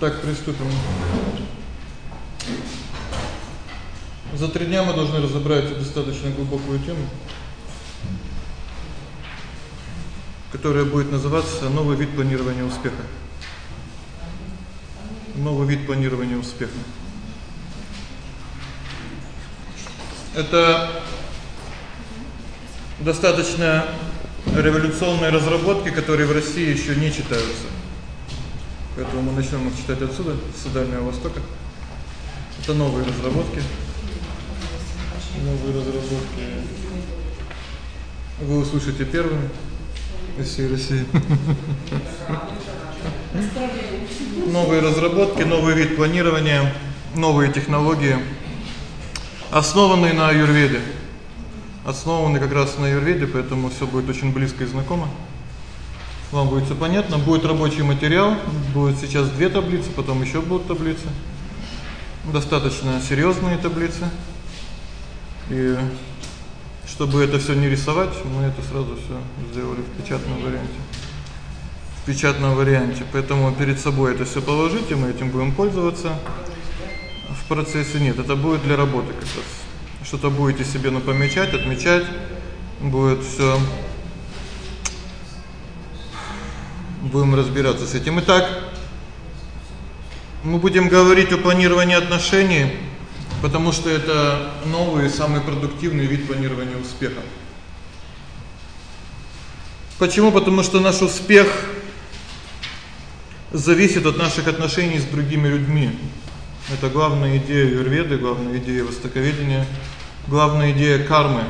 Так, приступим. За три дня мы должны разобрать достаточно глубокую тему, которая будет называться новый вид планирования успеха. Новый вид планирования успеха. Это достаточно революционные разработки, которые в России ещё не читаются. Поэтому мы начнём их читать отсюда, с Дальнего Востока. Это новые разработки. Новые разработки. Вы услышите первыми из всей России. Новые разработки, новый вид планирования, новые технологии, основанные на аюрведе. Основаны как раз на аюрведе, поэтому всё будет очень близко и знакомо. Вам будет всё понятно, будет рабочий материал, будет сейчас две таблицы, потом ещё будут таблицы. Достаточно серьёзные таблицы. И чтобы это всё не рисовать, мы это сразу всё сделали в печатном варианте. В печатном варианте. Поэтому перед собой это всё положите, мы этим будем пользоваться. В процессе нет, это будет для работы как раз. Что-то будете себе напомечать, отмечать. Будет всё будем разбираться с этим. Итак, мы будем говорить о планировании отношений, потому что это новый, самый продуктивный вид планирования успеха. Почему? Потому что наш успех зависит от наших отношений с другими людьми. Это главная идея аюрведы, главная идея востоковедения, главная идея кармы.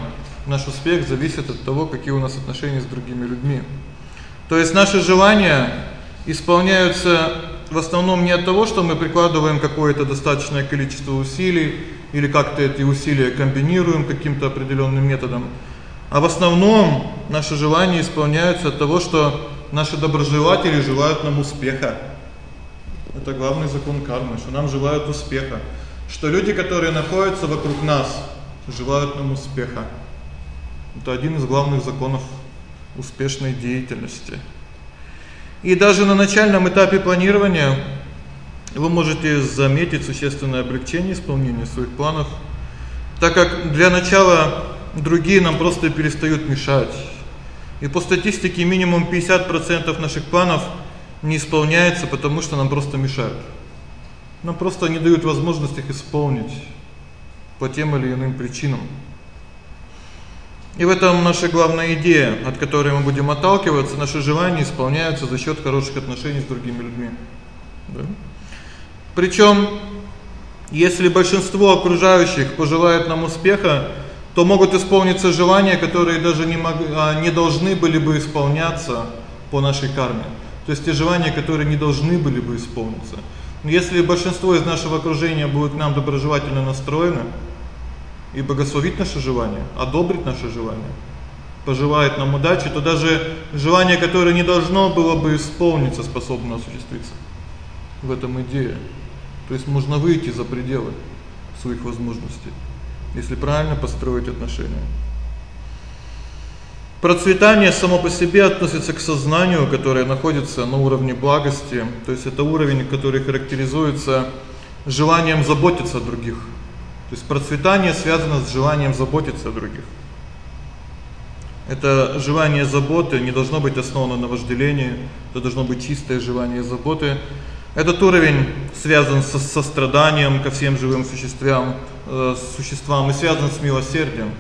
Наш успех зависит от того, какие у нас отношения с другими людьми. То есть наши желания исполняются в основном не от того, что мы прикладываем какое-то достаточное количество усилий или как-то эти усилия комбинируем каким-то определённым методом, а в основном наши желания исполняются от того, что наши доброжелатели желают нам успеха. Это главный закон кармы, что нам желают успеха, что люди, которые находятся вокруг нас, желают нам успеха. Это один из главных законов успешной деятельности. И даже на начальном этапе планирования вы можете заметить существенное облегчение исполнения своих планов, так как для начала другие нам просто перестают мешать. И по статистике минимум 50% наших планов не исполняется, потому что нам просто мешают. Нам просто не дают возможность их исполнить по тем или иным причинам. И в этом наша главная идея, от которой мы будем отталкиваться, наши желания исполняются за счёт хороших отношений с другими людьми. Да? Причём если большинство окружающих пожелает нам успеха, то могут исполниться желания, которые даже не мог, а, не должны были бы исполняться по нашей карме. То есть те желания, которые не должны были бы исполниться. Но если большинство из нашего окружения будет к нам доброжелательно настроено, и благословит наше желание, одобрит наше желание, пожелает нам удачи, то даже желание, которое не должно было бы исполниться, способно осуществиться. В этом идея. То есть можно выйти за пределы своих возможностей, если правильно построить отношения. Процветание само по себе относится к сознанию, которое находится на уровне благости, то есть это уровень, который характеризуется желанием заботиться о других. То есть процветание связано с желанием заботиться о других. Это желание заботы не должно быть основано на вожделении, это должно быть чистое желание заботы. Этот уровень связан со состраданием ко всем живым существам, э, существам и связан с милосердием,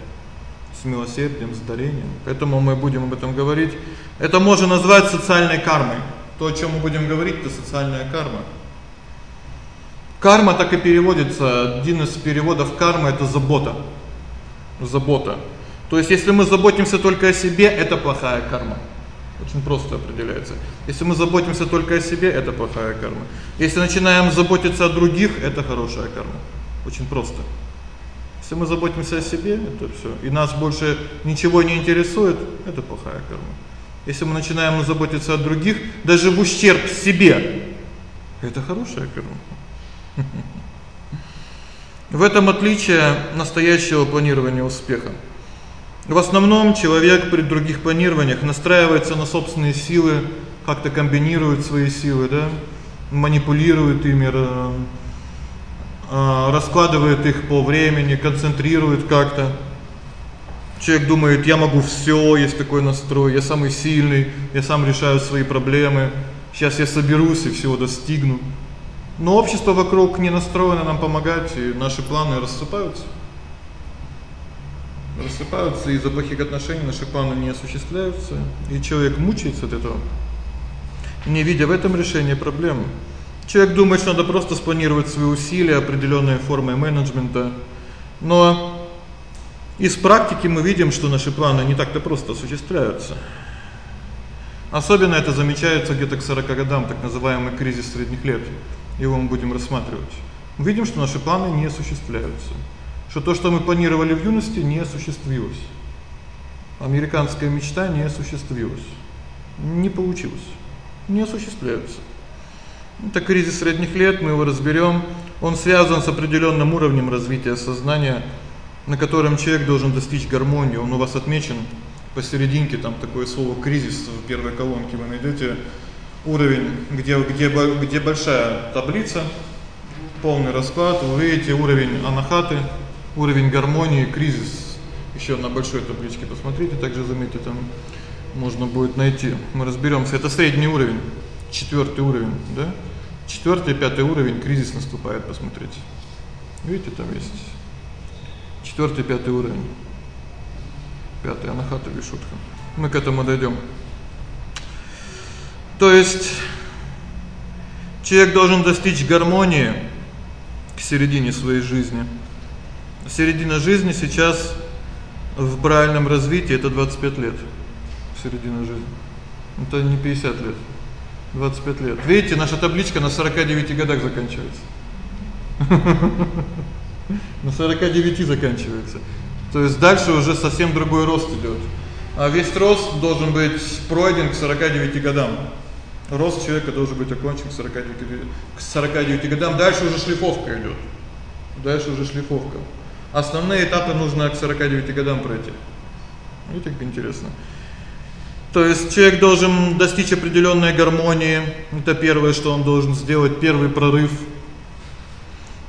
с милосердием, с дарением. Поэтому мы будем об этом говорить. Это можно назвать социальной кармой. То, о чём мы будем говорить, это социальная карма. Карма так и переводится, один из переводов кармы это забота. Забота. То есть если мы заботимся только о себе, это плохая карма. Очень просто определяется. Если мы заботимся только о себе, это плохая карма. Если начинаем заботиться о других, это хорошая карма. Очень просто. Если мы заботимся о себе, это всё, и нас больше ничего не интересует, это плохая карма. Если мы начинаем заботиться о других, даже в ущерб себе, это хорошая карма. В этом отличие настоящего планирования успеха. В основном человек при других планированиях настраивается на собственные силы, как-то комбинирует свои силы, да? манипулирует ими, а раскладывает их по времени, концентрирует как-то. Человек думает: "Я могу всё, есть такой настрой, я самый сильный, я сам решаю свои проблемы. Сейчас я соберусь и всего достигну". Но общество вокруг не настроено нам помогать, и наши планы рассыпаются. Рассыпаются из-за плохих отношений, наши планы не осуществляются, и человек мучается от этого. Не видя в этом решения проблемы. Человек думает, что надо просто спланировать свои усилия определённой формой менеджмента. Но из практики мы видим, что наши планы не так-то просто осуществляются. Особенно это замечается где-то к 40 годам, так называемый кризис средних лет. Его мы будем рассматривать. Мы видим, что наши планы не осуществляются. Что то, что мы планировали в юности, не осуществилось. Американская мечта не осуществилась. Не получилось. Не осуществляется. Это кризис средних лет, мы его разберём. Он связан с определённым уровнем развития сознания, на котором человек должен достичь гармонии. Он у вас отмечен посерединке, там такое слово кризис в первой колонке вы найдёте уровень, где где где большая таблица, полный расклад, вы видите уровень анахаты, уровень гармонии, кризис. Ещё на большой табличке посмотрите, также заметьте там можно будет найти. Мы разберёмся. Это средний уровень, четвёртый уровень, да? Четвёртый, пятый уровень кризис наступает, посмотрите. Видите, там есть четвёртый, пятый уровень. Пятый анахата вишутха. Мы к этому дойдём. То есть человек должен достичь гармонии к середине своей жизни. Середина жизни сейчас в правильном развитии это 25 лет. Середина жизни. Это не 50 лет. 25 лет. Видите, наша табличка на 49 годах заканчивается. На 49 заканчивается. То есть дальше уже совсем другой рост идёт. А весь рост должен быть пройден к 49 годам. Рост человека должен быть окончен к 49 к 49 годам. Дальше уже шлифовка идёт. Дальше уже шлифовка. Основные этапы нужно к 49 годам пройти. Видите, как интересно. То есть человек должен достичь определённой гармонии. Это первое, что он должен сделать, первый прорыв.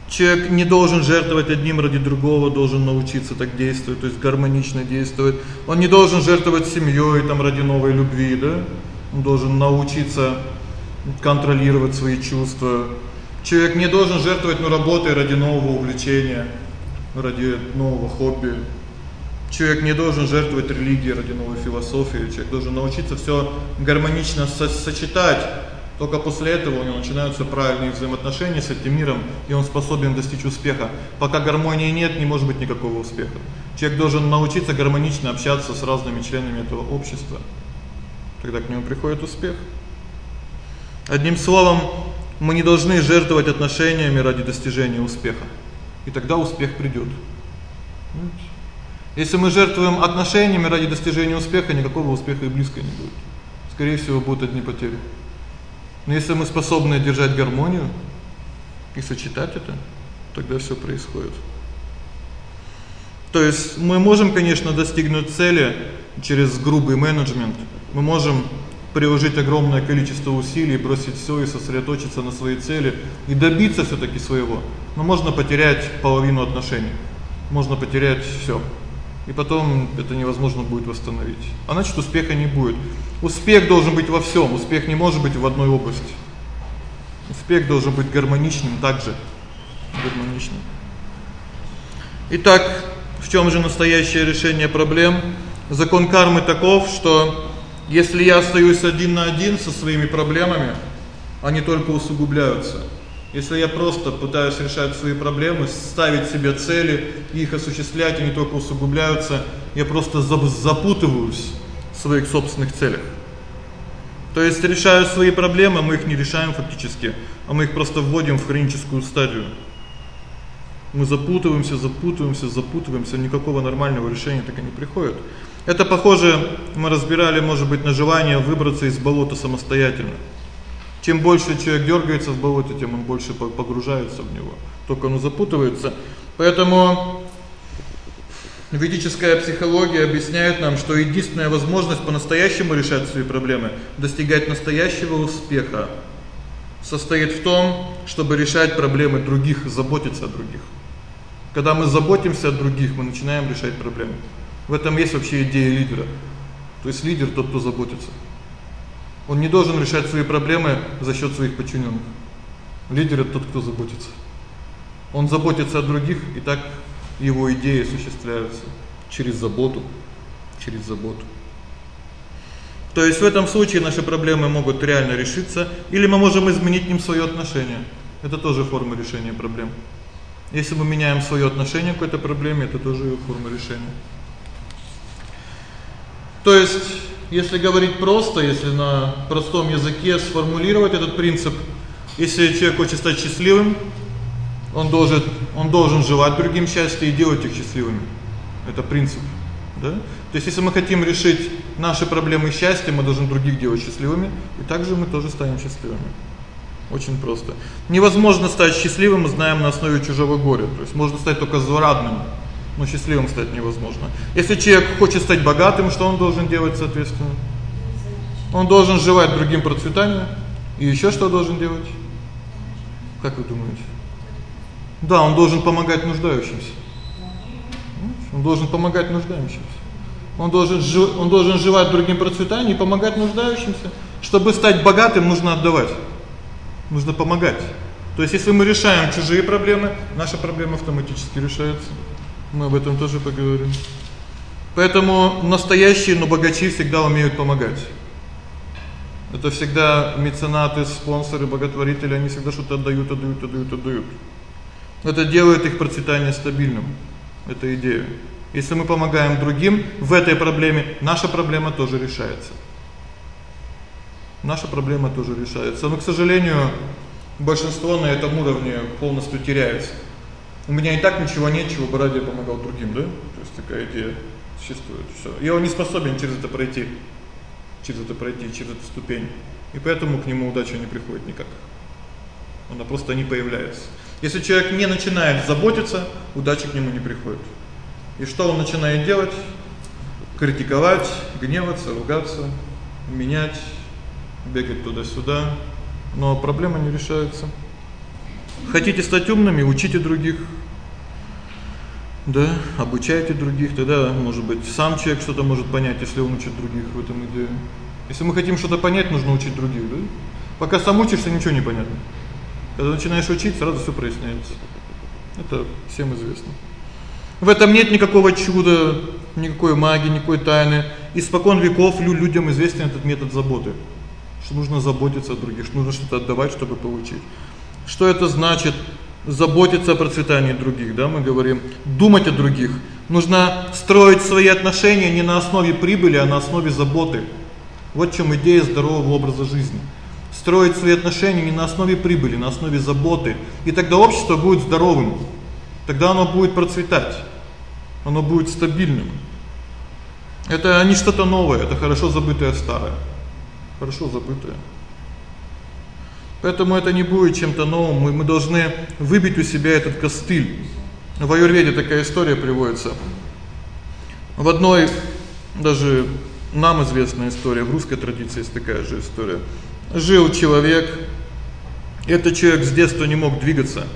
Человек не должен жертвовать одним ради другого, должен научиться так действовать, то есть гармонично действовать. Он не должен жертвовать семьёй там ради новой любви, да? Должен научиться контролировать свои чувства. Человек не должен жертвовать ну работой ради нового увлечения, ради нового хобби. Человек не должен жертвовать религией ради новой философии. Человек должен научиться всё гармонично со сочетать. Только после этого у него начинаются правильные взаимоотношения с этим миром, и он способен достичь успеха. Пока гармонии нет, не может быть никакого успеха. Человек должен научиться гармонично общаться с разными членами этого общества. Тогда к нему приходит успех. Одним словом, мы не должны жертвовать отношениями ради достижения успеха. И тогда успех придёт. Если мы жертвуем отношениями ради достижения успеха, никакого успеха и близко не будет. Скорее всего, будут одни потери. Но если мы способны держать гармонию и сочетать это, тогда всё происходит. То есть мы можем, конечно, достигнуть цели через грубый менеджмент. Мы можем приложить огромное количество усилий, бросить всё и сосредоточиться на своей цели и добиться всё-таки своего. Но можно потерять половину отношений. Можно потерять всё и потом это невозможно будет восстановить. А значит, успеха не будет. Успех должен быть во всём, успех не может быть в одной области. Успех должен быть гармоничным также. Гармоничным. Итак, в чём же настоящее решение проблем? Закон кармы таков, что если я остаюсь один на один со своими проблемами, они только усугубляются. Если я просто пытаюсь решать свои проблемы, ставить себе цели, их осуществлять, они только усугубляются, я просто запутываюсь в своих собственных целях. То есть решаю свои проблемы, мы их не решаем фактически, а мы их просто вводим в хроническую стадию. Мы запутываемся, запутываемся, запутываемся, никакого нормального решения так и не приходит. Это похоже, мы разбирали, может быть, на желание выбраться из болота самостоятельно. Чем больше человек дёргается в болоте, тем он больше погружается в него. Только он запутывается. Поэтому ведическая психология объясняет нам, что единственная возможность по-настоящему решать свои проблемы достигать настоящего успеха состоит в том, чтобы решать проблемы других, заботиться о других. Когда мы заботимся о других, мы начинаем решать проблемы. В этом есть вообще идея лидера. То есть лидер тот, кто заботится. Он не должен решать свои проблемы за счёт своих подчинённых. Лидер это тот, кто заботится. Он заботится о других, и так его идеи осуществляются через заботу, через заботу. То есть в этом случае наши проблемы могут реально решиться, или мы можем изменить к ним своё отношение. Это тоже форма решения проблем. Если мы меняем своё отношение к какой-то проблеме, это тоже форма решения. То есть, если говорить просто, если на простом языке сформулировать этот принцип, если человек хочет стать счастливым, он должен он должен желать другим счастья и делать их счастливыми. Это принцип, да? То есть если мы хотим решить наши проблемы счастья, мы должны других делать счастливыми, и также мы тоже станем счастливыми. Очень просто. Невозможно стать счастливым, знаем на основе чужого горя. То есть можно стать только злорадным, но счастливым стать невозможно. Если человек хочет стать богатым, что он должен делать, соответственно? Он должен желать другим процветания. И ещё что должен делать? Как вы думаете? Да, он должен помогать нуждающимся. Он должен помогать нуждающимся. Он должен он должен желать другим процветания и помогать нуждающимся. Чтобы стать богатым, нужно отдавать. Нужно помогать. То есть если мы решаем чужие проблемы, наша проблема автоматически решается. Мы об этом тоже поговорим. Поэтому настоящие, но богачи всегда умеют помогать. Это всегда меценаты, спонсоры, благотворители, они всегда что-то отдают, отдают, отдают, отдают. Это делает их процветание стабильным. Это идея. Если мы помогаем другим в этой проблеме, наша проблема тоже решается. Наша проблема тоже решается. Но, к сожалению, большинство на этом уровне полностью теряется. У меня и так ничего нет, чего бы ради помогал другим, да? То есть такая идея существует. Всё. Я не способен через это пройти. Через это пройти, через эту ступень. И поэтому к нему удача не приходит никак. Она просто не появляется. Если человек не начинает заботиться, удача к нему не приходит. И что он начинает делать? Критиковать, гневаться, ругаться, менять, бегать туда-сюда, но проблема не решается. Хотите стать умными, учите других. Да, обучайте других, тогда, может быть, сам человек что-то может понять, если он учит других в этом идее. Если мы хотим что-то понять, нужно учить других, да? Пока сам учишься, ничего не понятно. Когда начинаешь учить, сразу всё проясняется. Это всем известно. В этом нет никакого чуда, никакой магии, никакой тайны. Испокон веков людям известен этот метод заботы. Что нужно заботиться о других, что нужно что-то отдавать, чтобы получить. Что это значит заботиться о процветании других, да, мы говорим, думать о других. Нужно строить свои отношения не на основе прибыли, а на основе заботы. Вот в чём идея здорового образа жизни строить свои отношения не на основе прибыли, на основе заботы. И тогда общество будет здоровым. Тогда оно будет процветать. Оно будет стабильным. Это не что-то новое, это хорошо забытое старое. Хорошо забытое. Поэтому это не будет чем-то новым. Мы мы должны выбить у себя этот костыль. В аюрведе такая история приводится. В одной даже нам известная история, в русской традиции есть такая же история жил человек. Этот человек с детства не мог двигаться.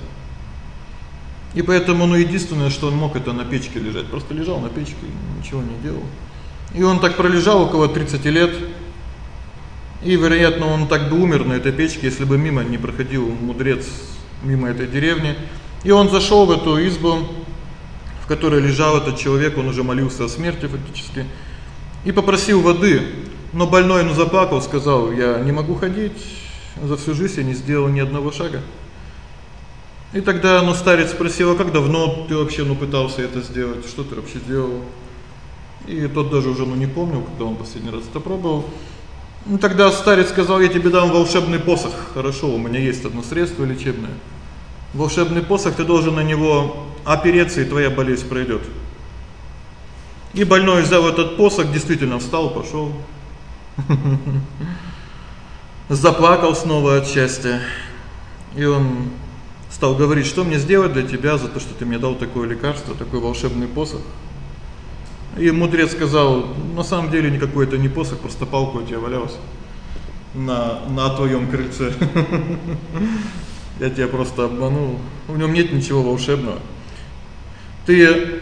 И поэтому, ну, единственное, что он мог это на печке лежать. Просто лежал на печке, ничего не делал. И он так пролежал около 30 лет. И, вероятно, он так бы умер на этой печке, если бы мимо не проходил мудрец мимо этой деревни. И он зашёл в эту избу, в которой лежал этот человек, он уже молился о смерти фактически, и попросил воды. Но больной ну заплакал, сказал: "Я не могу ходить, за всю жизнь я не сделал ни одного шага". И тогда ну старец спросил: "А как давно ты вообще ну пытался это сделать? Что ты вообще делал?" И тот даже уже ну не помнил, когда он последний раз это пробовал. Ну тогда старец сказал: "Я тебе дам волшебный посох. Хорошо, у меня есть одно средство лечебное. Волшебный посох, ты должен на него опереться, и твоя болезнь пройдёт". И больной взял этот посох, действительно встал, пошёл. Заплакал снова от счастья. И он стал говорить: "Что мне сделать для тебя за то, что ты мне дал такое лекарство, такой волшебный посох?" И мудрец сказал: "На самом деле никакой это не посох, просто палка у тебя валялась. на на твоём крыльце. Я тебя просто обманул. В нём нет ничего волшебного. Ты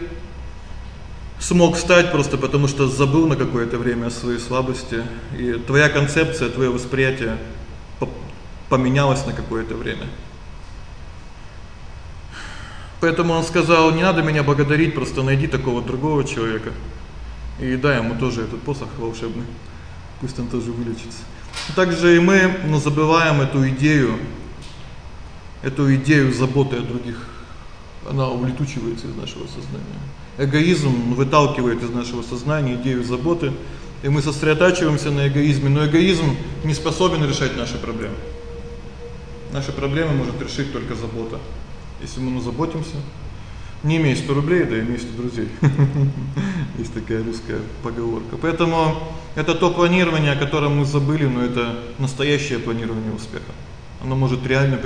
смог встать просто потому, что забыл на какое-то время о своей слабости, и твоя концепция, твоё восприятие поменялось на какое-то время. Поэтому он сказал: "Не надо меня благодарить, просто найди такого другого человека и дай ему тоже этот посох волшебный. Пусть он тоже вылечится". Также и мы, ну, забываем эту идею эту идею заботы о других. Она улетучивается из нашего сознания. Эгоизм выталкивает из нашего сознания идею заботы, и мы сосредотачиваемся на эгоизме, но эгоизм не способен решать наши проблемы. Наши проблемы может решить только забота. Если мы заботимся, не имей 100 рублей, да имей 100 друзей. Есть такая русская поговорка. Поэтому это то планирование, о котором мы забыли, но это настоящее планирование успеха. Оно может реально